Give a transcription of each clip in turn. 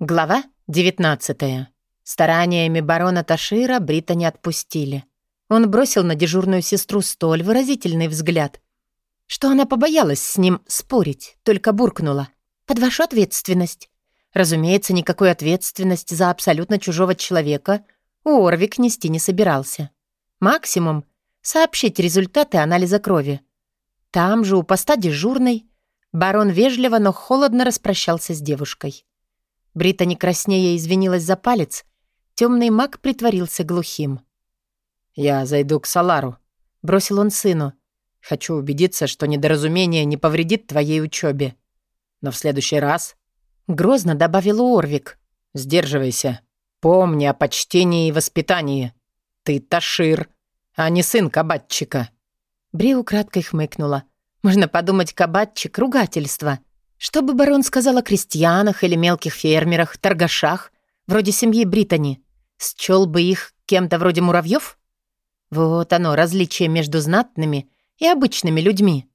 Глава 19. Стараниями барона Ташира Брита не отпустили. Он бросил на дежурную сестру столь выразительный взгляд, что она побоялась с ним спорить, только буркнула. «Под вашу ответственность». Разумеется, никакой ответственности за абсолютно чужого человека Орвик нести не собирался. Максимум — сообщить результаты анализа крови. Там же, у поста дежурной, барон вежливо, но холодно распрощался с девушкой. Брита не краснея извинилась за палец. Темный маг притворился глухим. «Я зайду к Салару», — бросил он сыну. «Хочу убедиться, что недоразумение не повредит твоей учебе. Но в следующий раз...» Грозно добавил Орвик. «Сдерживайся. Помни о почтении и воспитании. Ты Ташир, а не сын кабатчика». Бри украдкой хмыкнула. «Можно подумать, кабатчик — ругательство. Что бы барон сказал о крестьянах или мелких фермерах, торгашах, вроде семьи Британи? Счел бы их кем-то вроде муравьев? Вот оно, различие между знатными и обычными людьми.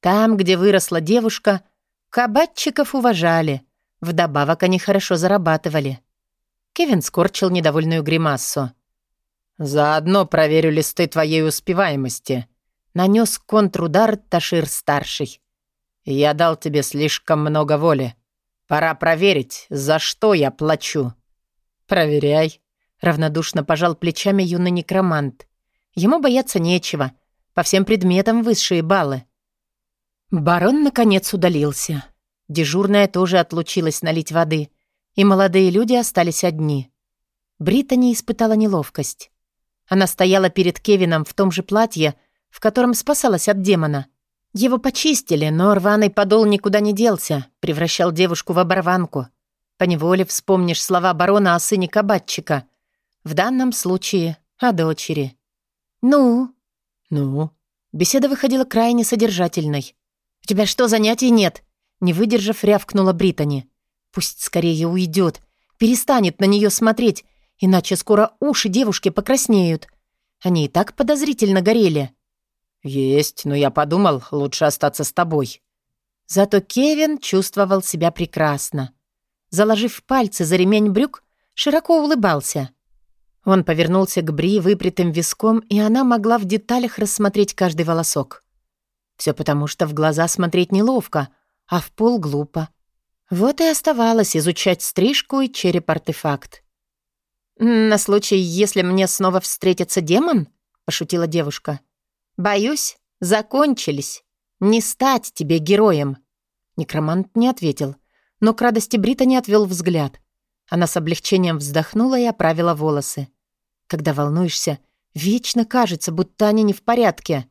Там, где выросла девушка, кабатчиков уважали. Вдобавок они хорошо зарабатывали. Кевин скорчил недовольную гримассу. «Заодно проверю листы твоей успеваемости», — нанес контрудар Ташир-старший. «Я дал тебе слишком много воли. Пора проверить, за что я плачу». «Проверяй», — равнодушно пожал плечами юный некромант. «Ему бояться нечего. По всем предметам высшие баллы». Барон, наконец, удалился. Дежурная тоже отлучилась налить воды, и молодые люди остались одни. Брита не испытала неловкость. Она стояла перед Кевином в том же платье, в котором спасалась от демона. Его почистили, но рваный подол никуда не делся, превращал девушку в оборванку. Поневоле вспомнишь слова барона о сыне кабатчика. В данном случае о дочери. «Ну?» «Ну?» Беседа выходила крайне содержательной. «У тебя что, занятий нет?» Не выдержав, рявкнула Британи. «Пусть скорее уйдет, перестанет на нее смотреть, иначе скоро уши девушки покраснеют. Они и так подозрительно горели». «Есть, но я подумал, лучше остаться с тобой». Зато Кевин чувствовал себя прекрасно. Заложив пальцы за ремень брюк, широко улыбался. Он повернулся к Бри выпрятым виском, и она могла в деталях рассмотреть каждый волосок. Все потому, что в глаза смотреть неловко, а в пол глупо. Вот и оставалось изучать стрижку и череп-артефакт. «На случай, если мне снова встретится демон?» — пошутила девушка. — «Боюсь, закончились. Не стать тебе героем». Некромант не ответил, но к радости Брита не отвел взгляд. Она с облегчением вздохнула и оправила волосы. Когда волнуешься, вечно кажется, будто они не в порядке.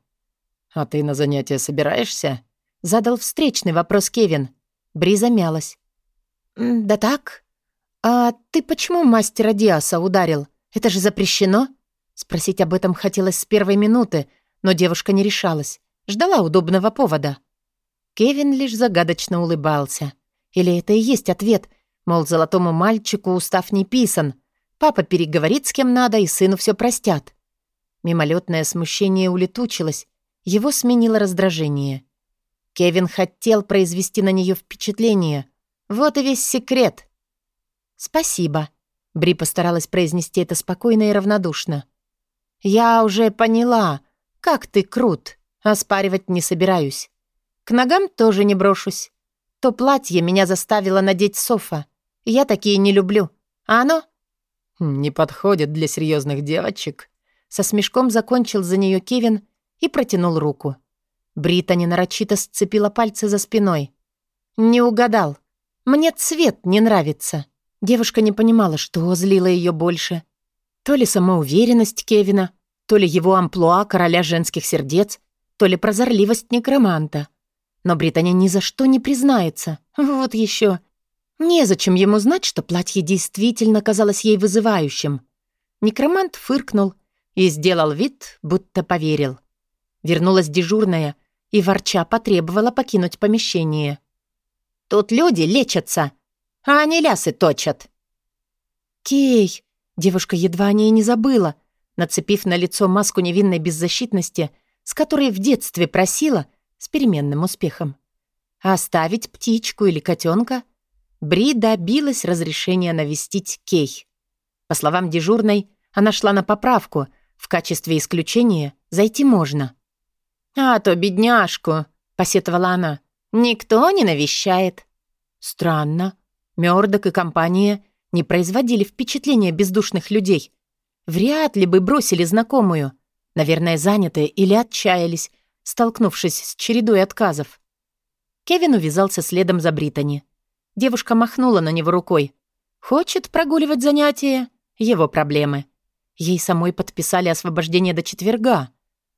«А ты на занятия собираешься?» Задал встречный вопрос Кевин. Бри замялась. «Да так. А ты почему мастера Диаса ударил? Это же запрещено?» Спросить об этом хотелось с первой минуты, но девушка не решалась, ждала удобного повода. Кевин лишь загадочно улыбался. Или это и есть ответ, мол, золотому мальчику устав не писан, папа переговорит с кем надо, и сыну все простят. Мимолетное смущение улетучилось, его сменило раздражение. Кевин хотел произвести на нее впечатление. Вот и весь секрет. «Спасибо», — Бри постаралась произнести это спокойно и равнодушно. «Я уже поняла», «Как ты крут!» Оспаривать не собираюсь. К ногам тоже не брошусь. То платье меня заставило надеть Софа. Я такие не люблю. А оно? Не подходит для серьезных девочек. Со смешком закончил за нее Кевин и протянул руку. Британи нарочито сцепила пальцы за спиной. Не угадал. Мне цвет не нравится. Девушка не понимала, что злило ее больше. То ли самоуверенность Кевина, то ли его амплуа короля женских сердец, то ли прозорливость некроманта. Но Британия ни за что не признается. Вот еще. Незачем ему знать, что платье действительно казалось ей вызывающим. Некромант фыркнул и сделал вид, будто поверил. Вернулась дежурная и ворча потребовала покинуть помещение. «Тут люди лечатся, а они лясы точат». «Кей!» — девушка едва о ней не забыла, нацепив на лицо маску невинной беззащитности, с которой в детстве просила, с переменным успехом. А оставить птичку или котенка? Бри добилась разрешения навестить Кей. По словам дежурной, она шла на поправку. В качестве исключения зайти можно. «А то бедняжку», — посетовала она, — «никто не навещает». Странно. Мёрдок и компания не производили впечатления бездушных людей. Вряд ли бы бросили знакомую. Наверное, занятые или отчаялись, столкнувшись с чередой отказов. Кевин увязался следом за Британи. Девушка махнула на него рукой. «Хочет прогуливать занятия? Его проблемы». Ей самой подписали освобождение до четверга.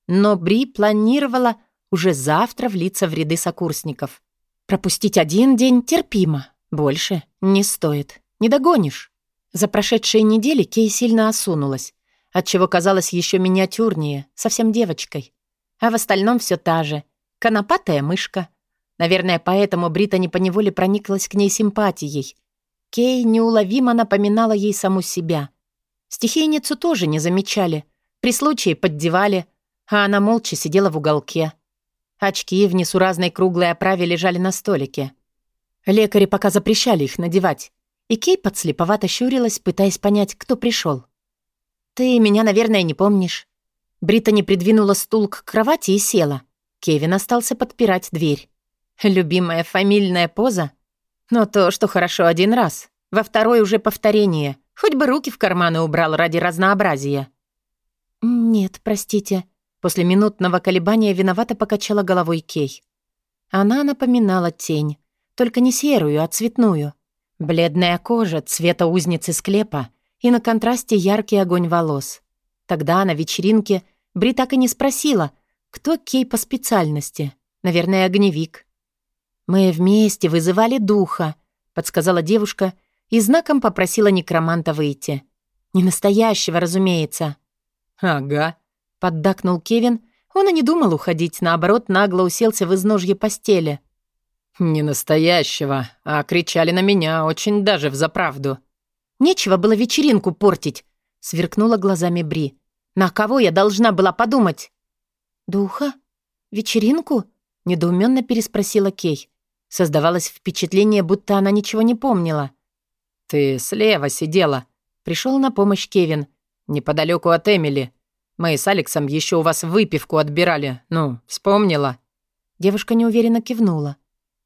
Но Бри планировала уже завтра влиться в ряды сокурсников. Пропустить один день терпимо. Больше не стоит. Не догонишь. За прошедшие недели Кей сильно осунулась, отчего казалась еще миниатюрнее, совсем девочкой. А в остальном все та же. Конопатая мышка. Наверное, поэтому Брита не поневоле прониклась к ней симпатией. Кей неуловимо напоминала ей саму себя. Стихийницу тоже не замечали. При случае поддевали, а она молча сидела в уголке. Очки в несуразной круглой оправе лежали на столике. Лекари пока запрещали их надевать. И Кей подслеповато щурилась, пытаясь понять, кто пришел. «Ты меня, наверное, не помнишь». Бриттани придвинула стул к кровати и села. Кевин остался подпирать дверь. Любимая фамильная поза? Но то, что хорошо один раз. Во второй уже повторение. Хоть бы руки в карманы убрал ради разнообразия. «Нет, простите». После минутного колебания виновато покачала головой Кей. Она напоминала тень. Только не серую, а цветную. Бледная кожа цвета узницы склепа и на контрасте яркий огонь волос. Тогда на вечеринке Бри так и не спросила, кто Кей по специальности. Наверное, огневик. «Мы вместе вызывали духа», — подсказала девушка и знаком попросила некроманта выйти. «Не настоящего, разумеется». «Ага», — поддакнул Кевин. Он и не думал уходить, наоборот, нагло уселся в изножье постели. «Не настоящего, а кричали на меня очень даже взаправду». «Нечего было вечеринку портить», — сверкнула глазами Бри. «На кого я должна была подумать?» «Духа? Вечеринку?» — недоуменно переспросила Кей. Создавалось впечатление, будто она ничего не помнила. «Ты слева сидела», — пришел на помощь Кевин. «Неподалеку от Эмили. Мы с Алексом еще у вас выпивку отбирали. Ну, вспомнила?» Девушка неуверенно кивнула.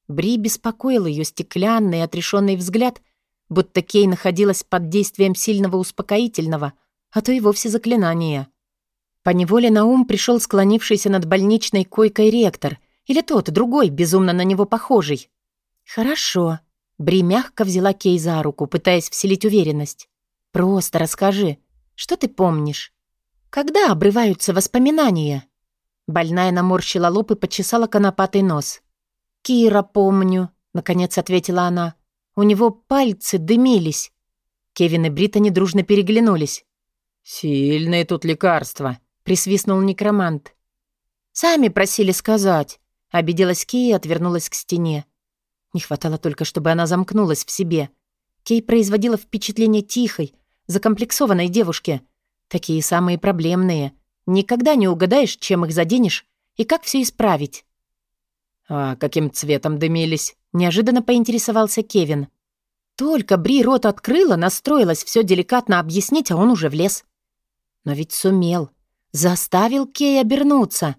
Бри беспокоил ее стеклянный отрешенный взгляд, будто Кей находилась под действием сильного успокоительного, а то и вовсе заклинания. По неволе на ум пришел склонившийся над больничной койкой ректор или тот, другой, безумно на него похожий. «Хорошо». Бри мягко взяла Кей за руку, пытаясь вселить уверенность. «Просто расскажи, что ты помнишь? Когда обрываются воспоминания?» Больная наморщила лоб и почесала конопатый нос. «Кира помню», — наконец ответила она. «У него пальцы дымились». Кевин и Бриттани дружно переглянулись. «Сильные тут лекарства», — присвистнул некромант. «Сами просили сказать», — обиделась Кей и отвернулась к стене. Не хватало только, чтобы она замкнулась в себе. Кей производила впечатление тихой, закомплексованной девушки. Такие самые проблемные. Никогда не угадаешь, чем их заденешь и как все исправить. «А каким цветом дымились?» — неожиданно поинтересовался Кевин. Только Бри рот открыла, настроилась все деликатно объяснить, а он уже влез. Но ведь сумел. Заставил Кей обернуться.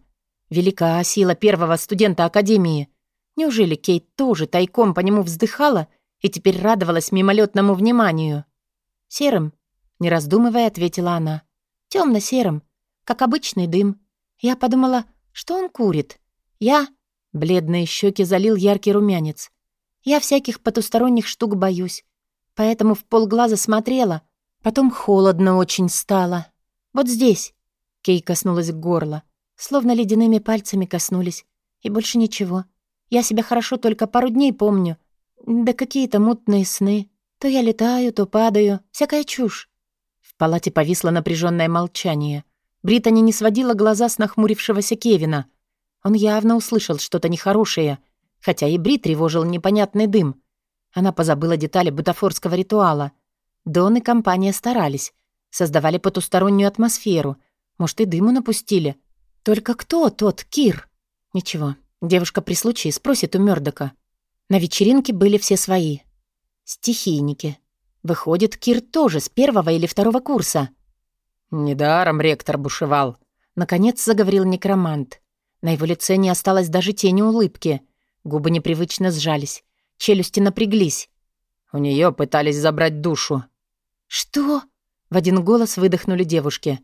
Велика сила первого студента Академии. Неужели Кейт тоже тайком по нему вздыхала и теперь радовалась мимолетному вниманию? «Серым», — не раздумывая, ответила она. «Темно-серым, как обычный дым. Я подумала, что он курит. Я Бледные щеки залил яркий румянец. Я всяких потусторонних штук боюсь. Поэтому в полглаза смотрела. Потом холодно очень стало. Вот здесь. Кей коснулась горла. Словно ледяными пальцами коснулись. И больше ничего. Я себя хорошо только пару дней помню. Да какие-то мутные сны. То я летаю, то падаю. Всякая чушь. В палате повисло напряженное молчание. Британи не сводила глаза с нахмурившегося Кевина — он явно услышал что-то нехорошее, хотя и Бри тревожил непонятный дым. Она позабыла детали бутафорского ритуала. Дон и компания старались, создавали потустороннюю атмосферу. Может, и дыму напустили. Только кто тот Кир? Ничего, девушка при случае спросит у Мёрдока. На вечеринке были все свои. Стихийники. Выходит, Кир тоже с первого или второго курса. Недаром ректор бушевал. Наконец заговорил некромант. На его лице не осталось даже тени улыбки. Губы непривычно сжались. Челюсти напряглись. У нее пытались забрать душу. «Что?» — в один голос выдохнули девушки.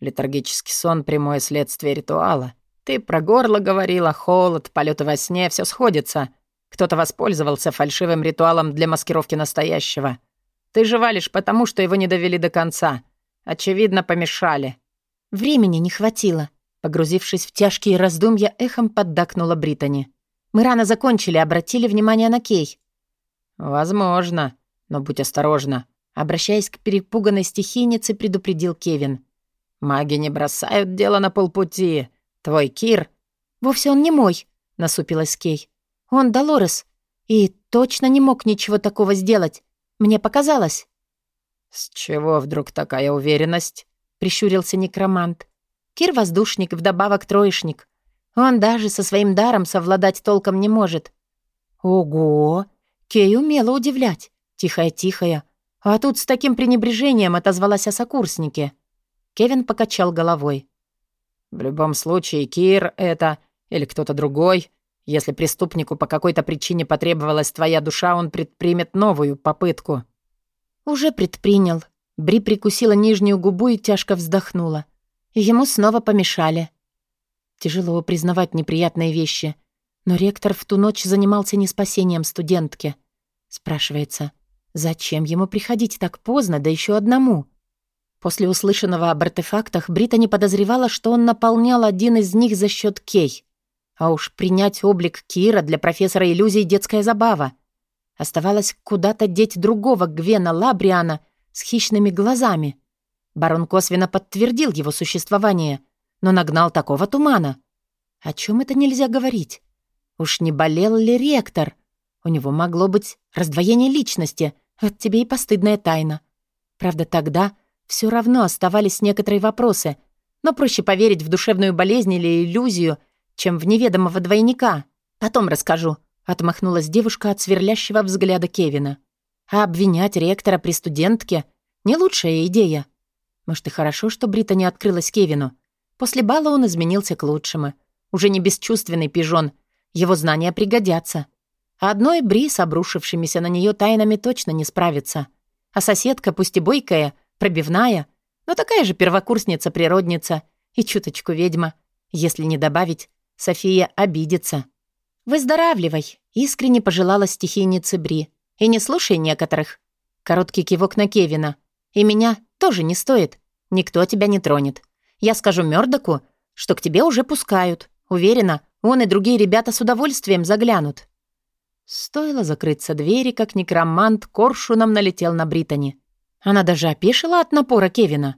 Летаргический сон — прямое следствие ритуала. Ты про горло говорила, холод, полеты во сне, все сходится. Кто-то воспользовался фальшивым ритуалом для маскировки настоящего. Ты же валишь потому, что его не довели до конца. Очевидно, помешали. Времени не хватило. Погрузившись в тяжкие раздумья, эхом поддакнула Британи. Мы рано закончили, обратили внимание на Кей. «Возможно, но будь осторожна», — обращаясь к перепуганной стихийнице, предупредил Кевин. «Маги не бросают дело на полпути. Твой Кир...» «Вовсе он не мой», — насупилась Кей. «Он Долорес. И точно не мог ничего такого сделать. Мне показалось». «С чего вдруг такая уверенность?» — прищурился некромант. «Кир — воздушник, вдобавок троечник. Он даже со своим даром совладать толком не может». «Ого!» Кей умела удивлять. Тихая-тихая. А тут с таким пренебрежением отозвалась о сокурснике. Кевин покачал головой. «В любом случае, Кир — это... Или кто-то другой. Если преступнику по какой-то причине потребовалась твоя душа, он предпримет новую попытку». «Уже предпринял». Бри прикусила нижнюю губу и тяжко вздохнула. Ему снова помешали. Тяжело признавать неприятные вещи — но ректор в ту ночь занимался не спасением студентки. Спрашивается, зачем ему приходить так поздно, да еще одному? После услышанного об артефактах Брита не подозревала, что он наполнял один из них за счет Кей. А уж принять облик Кира для профессора иллюзий детская забава. Оставалось куда-то деть другого Гвена Лабриана с хищными глазами. Барон косвенно подтвердил его существование, но нагнал такого тумана. О чем это нельзя говорить? Уж не болел ли ректор? У него могло быть раздвоение личности. Вот тебе и постыдная тайна. Правда, тогда все равно оставались некоторые вопросы, но проще поверить в душевную болезнь или иллюзию, чем в неведомого двойника. Потом расскажу. Отмахнулась девушка от сверлящего взгляда Кевина. А обвинять ректора при студентке — не лучшая идея. Может, и хорошо, что Брита не открылась Кевину. После бала он изменился к лучшему. Уже не бесчувственный пижон — его знания пригодятся. Одной Бри с обрушившимися на нее тайнами точно не справится. А соседка, пусть и бойкая, пробивная, но такая же первокурсница-природница и чуточку ведьма. Если не добавить, София обидится. «Выздоравливай», — искренне пожелала стихийнице Бри. «И не слушай некоторых». Короткий кивок на Кевина. «И меня тоже не стоит. Никто тебя не тронет. Я скажу Мёрдоку, что к тебе уже пускают. Уверена, он и другие ребята с удовольствием заглянут. Стоило закрыться двери, как некромант коршуном налетел на Британи. Она даже опешила от напора Кевина.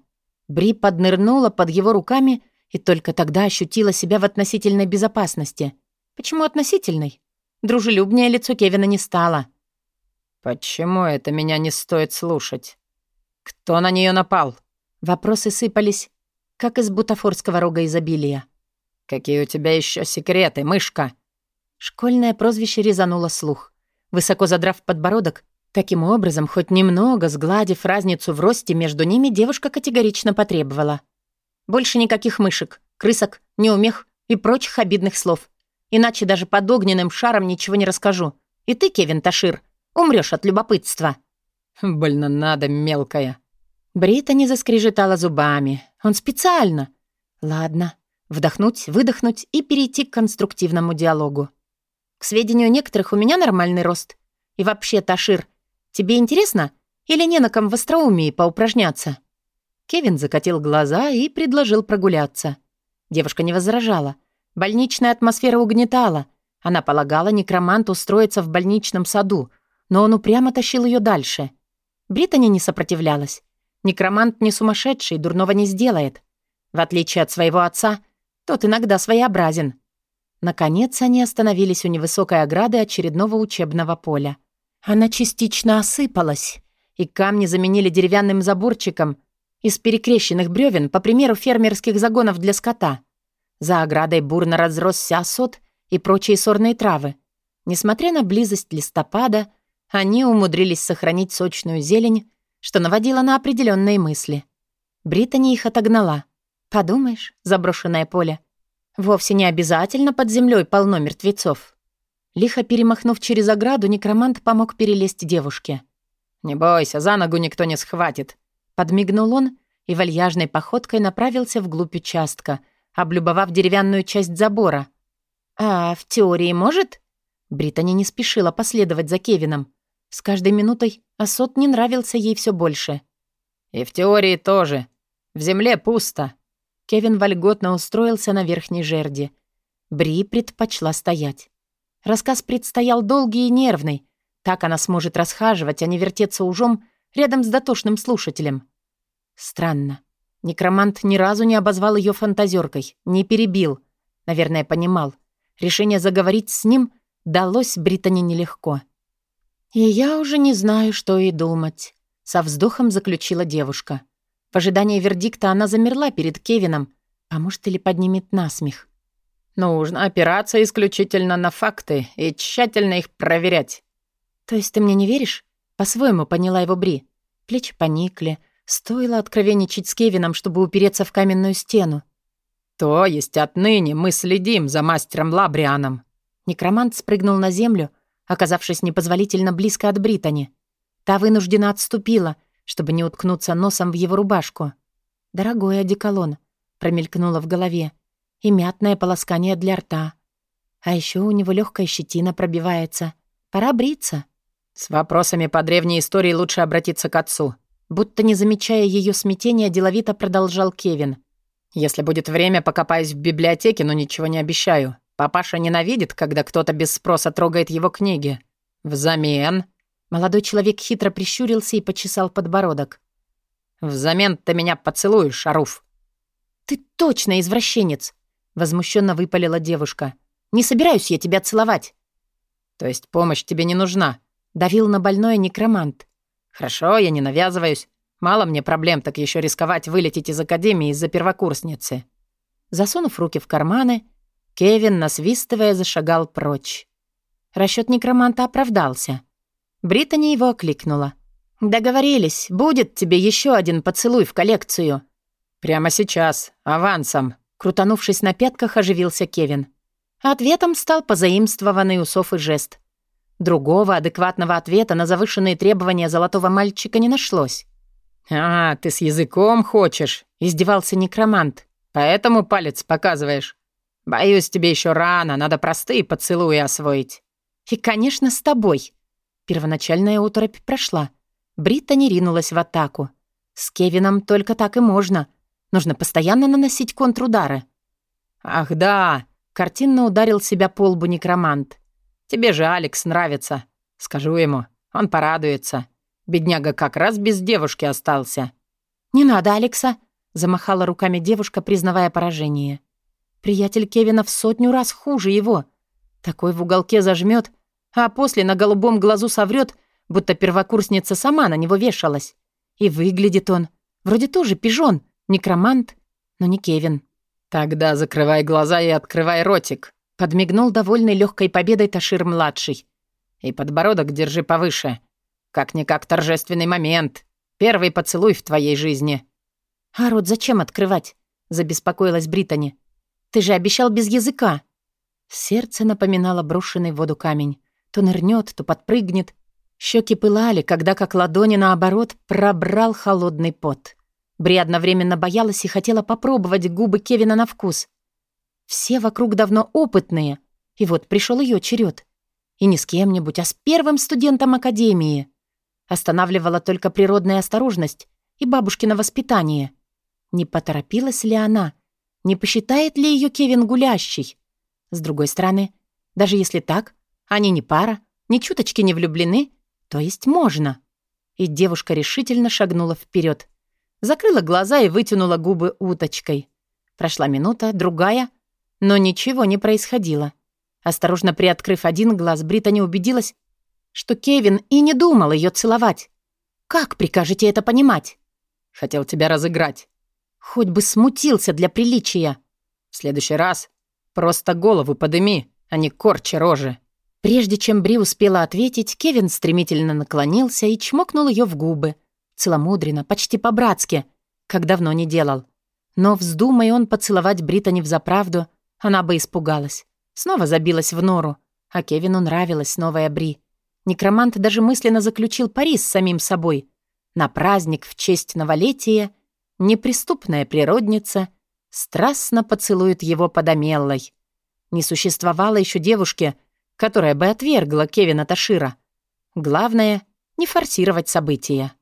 Бри поднырнула под его руками и только тогда ощутила себя в относительной безопасности. Почему относительной? Дружелюбнее лицо Кевина не стало. «Почему это меня не стоит слушать? Кто на нее напал?» Вопросы сыпались, как из бутафорского рога изобилия. «Какие у тебя еще секреты, мышка?» Школьное прозвище резануло слух. Высоко задрав подбородок, таким образом, хоть немного сгладив разницу в росте между ними, девушка категорично потребовала. «Больше никаких мышек, крысок, неумех и прочих обидных слов. Иначе даже под огненным шаром ничего не расскажу. И ты, Кевин Ташир, умрёшь от любопытства». «Больно надо, мелкая». Брита не заскрежетала зубами. Он специально. «Ладно, Вдохнуть, выдохнуть и перейти к конструктивному диалогу. К сведению некоторых, у меня нормальный рост. И вообще, Ташир, тебе интересно? Или не на ком в остроумии поупражняться?» Кевин закатил глаза и предложил прогуляться. Девушка не возражала. Больничная атмосфера угнетала. Она полагала некромант устроиться в больничном саду, но он упрямо тащил ее дальше. Британи не сопротивлялась. Некромант не сумасшедший, дурного не сделает. В отличие от своего отца, тот иногда своеобразен. Наконец они остановились у невысокой ограды очередного учебного поля. Она частично осыпалась, и камни заменили деревянным заборчиком из перекрещенных бревен, по примеру фермерских загонов для скота. За оградой бурно разросся осот и прочие сорные травы. Несмотря на близость листопада, Они умудрились сохранить сочную зелень, что наводило на определенные мысли. Британи их отогнала. Подумаешь, заброшенное поле. Вовсе не обязательно под землей полно мертвецов. Лихо перемахнув через ограду, некромант помог перелезть девушке. «Не бойся, за ногу никто не схватит», — подмигнул он и вальяжной походкой направился вглубь участка, облюбовав деревянную часть забора. «А в теории может?» Британи не спешила последовать за Кевином. С каждой минутой Асот не нравился ей все больше. «И в теории тоже. В земле пусто». Кевин вольготно устроился на верхней жерди. Бри предпочла стоять. Рассказ предстоял долгий и нервный. Так она сможет расхаживать, а не вертеться ужом рядом с дотошным слушателем. Странно. Некромант ни разу не обозвал ее фантазеркой, не перебил. Наверное, понимал. Решение заговорить с ним далось Британи нелегко. «И я уже не знаю, что и думать», — со вздохом заключила девушка. В ожидании вердикта она замерла перед Кевином, а может, или поднимет насмех. «Нужно опираться исключительно на факты и тщательно их проверять». «То есть ты мне не веришь?» По-своему поняла его Бри. Плечи поникли. Стоило откровенничать с Кевином, чтобы упереться в каменную стену. «То есть отныне мы следим за мастером Лабрианом». Некромант спрыгнул на землю, оказавшись непозволительно близко от Британи. Та вынуждена отступила, чтобы не уткнуться носом в его рубашку. «Дорогой одеколон», — промелькнуло в голове, и мятное полоскание для рта. А еще у него легкая щетина пробивается. Пора бриться. «С вопросами по древней истории лучше обратиться к отцу», Будто не замечая ее смятения, деловито продолжал Кевин. «Если будет время, покопаюсь в библиотеке, но ничего не обещаю. Папаша ненавидит, когда кто-то без спроса трогает его книги. Взамен...» Молодой человек хитро прищурился и почесал подбородок. «Взамен ты меня поцелуешь, Аруф». «Ты точно извращенец!» Возмущенно выпалила девушка. «Не собираюсь я тебя целовать». «То есть помощь тебе не нужна?» Давил на больное некромант. «Хорошо, я не навязываюсь. Мало мне проблем, так еще рисковать вылететь из академии из-за первокурсницы». Засунув руки в карманы, Кевин, насвистывая, зашагал прочь. Расчет некроманта оправдался. Британи его окликнула. «Договорились, будет тебе еще один поцелуй в коллекцию». «Прямо сейчас, авансом», — крутанувшись на пятках, оживился Кевин. Ответом стал позаимствованный усов и жест. Другого адекватного ответа на завышенные требования золотого мальчика не нашлось. «А, ты с языком хочешь?» — издевался некромант. «Поэтому палец показываешь?» «Боюсь, тебе еще рано, надо простые поцелуи освоить». «И, конечно, с тобой». Первоначальная оторопь прошла. Бритта не ринулась в атаку. С Кевином только так и можно. Нужно постоянно наносить контрудары. «Ах да!» — картинно ударил себя по лбу некромант. «Тебе же Алекс нравится. Скажу ему, он порадуется. Бедняга как раз без девушки остался». «Не надо, Алекса!» — замахала руками девушка, признавая поражение. Приятель Кевина в сотню раз хуже его. Такой в уголке зажмет, а после на голубом глазу соврет, будто первокурсница сама на него вешалась. И выглядит он. Вроде тоже пижон, некромант, но не Кевин. «Тогда закрывай глаза и открывай ротик», — подмигнул довольный легкой победой Ташир-младший. «И подбородок держи повыше. Как-никак торжественный момент. Первый поцелуй в твоей жизни». «А рот зачем открывать?» — забеспокоилась Британи. Ты же обещал без языка». Сердце напоминало брошенный в воду камень. То нырнет, то подпрыгнет. Щеки пылали, когда, как ладони наоборот, пробрал холодный пот. Бри одновременно боялась и хотела попробовать губы Кевина на вкус. Все вокруг давно опытные. И вот пришел ее черед. И не с кем-нибудь, а с первым студентом академии. Останавливала только природная осторожность и бабушкино воспитание. Не поторопилась ли она? Не посчитает ли ее Кевин гулящей? С другой стороны, даже если так, они не пара, ни чуточки не влюблены, то есть можно. И девушка решительно шагнула вперед, закрыла глаза и вытянула губы уточкой. Прошла минута, другая, но ничего не происходило. Осторожно приоткрыв один глаз, Британи убедилась, что Кевин и не думал ее целовать. «Как прикажете это понимать?» «Хотел тебя разыграть», Хоть бы смутился для приличия. В следующий раз просто голову подыми, а не корчи рожи. Прежде чем Бри успела ответить, Кевин стремительно наклонился и чмокнул ее в губы. Целомудренно, почти по-братски, как давно не делал. Но вздумай он поцеловать Британи взаправду, она бы испугалась. Снова забилась в нору. А Кевину нравилась новая Бри. Некромант даже мысленно заключил пари с самим собой. На праздник в честь новолетия неприступная природница страстно поцелует его под Амеллой. Не существовало еще девушки, которая бы отвергла Кевина Ташира. Главное — не форсировать события.